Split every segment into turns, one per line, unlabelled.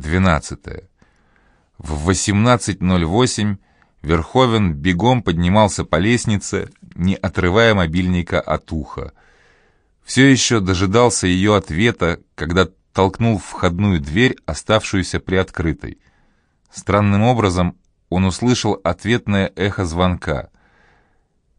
12. В 18.08 Верховен бегом поднимался по лестнице, не отрывая мобильника от уха. Все еще дожидался ее ответа, когда толкнул входную дверь, оставшуюся приоткрытой. Странным образом он услышал ответное эхо звонка.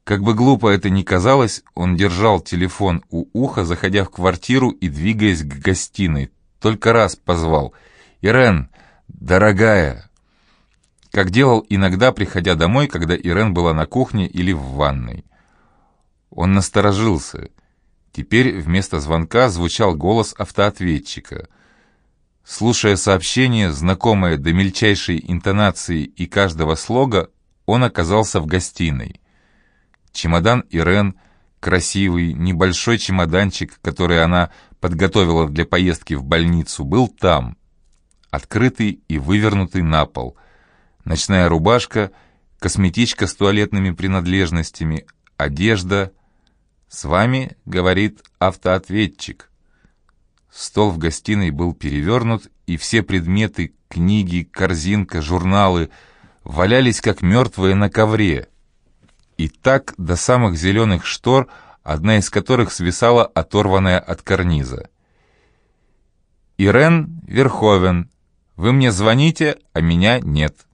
Как бы глупо это ни казалось, он держал телефон у уха, заходя в квартиру и двигаясь к гостиной. Только раз позвал «Ирен, дорогая!» как делал иногда, приходя домой, когда Ирен была на кухне или в ванной. Он насторожился. Теперь вместо звонка звучал голос автоответчика. Слушая сообщение, знакомое до мельчайшей интонации и каждого слога, он оказался в гостиной. Чемодан Ирен, красивый, небольшой чемоданчик, который она подготовила для поездки в больницу, был там, открытый и вывернутый на пол — ночная рубашка, косметичка с туалетными принадлежностями, одежда. «С вами, — говорит автоответчик». Стол в гостиной был перевернут, и все предметы, книги, корзинка, журналы валялись как мертвые на ковре. И так до самых зеленых штор, одна из которых свисала оторванная от карниза. «Ирен Верховен, вы мне звоните, а меня нет».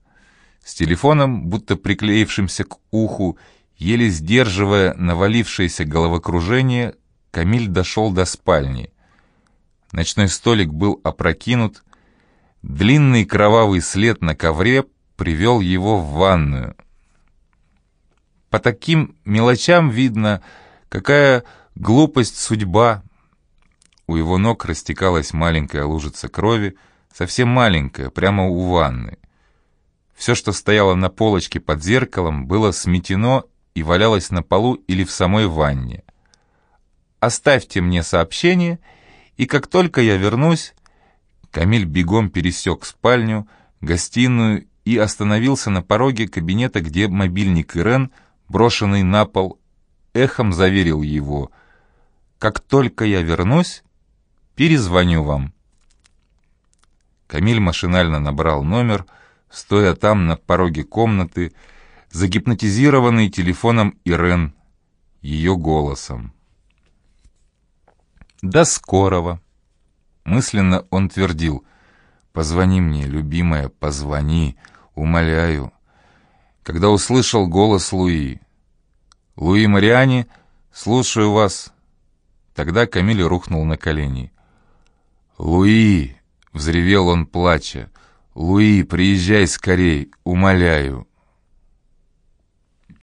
С телефоном, будто приклеившимся к уху, еле сдерживая навалившееся головокружение, Камиль дошел до спальни. Ночной столик был опрокинут, длинный кровавый след на ковре привел его в ванную. По таким мелочам видно, какая глупость судьба. У его ног растекалась маленькая лужица крови, совсем маленькая, прямо у ванны. Все, что стояло на полочке под зеркалом, было сметено и валялось на полу или в самой ванне. «Оставьте мне сообщение, и как только я вернусь...» Камиль бегом пересек спальню, гостиную и остановился на пороге кабинета, где мобильник Ирен, брошенный на пол, эхом заверил его. «Как только я вернусь, перезвоню вам». Камиль машинально набрал номер — стоя там на пороге комнаты, загипнотизированный телефоном Ирен, ее голосом. «До скорого!» Мысленно он твердил. «Позвони мне, любимая, позвони, умоляю». Когда услышал голос Луи. «Луи Мариани, слушаю вас». Тогда Камиль рухнул на колени. «Луи!» — взревел он, плача. «Луи, приезжай скорей, умоляю!»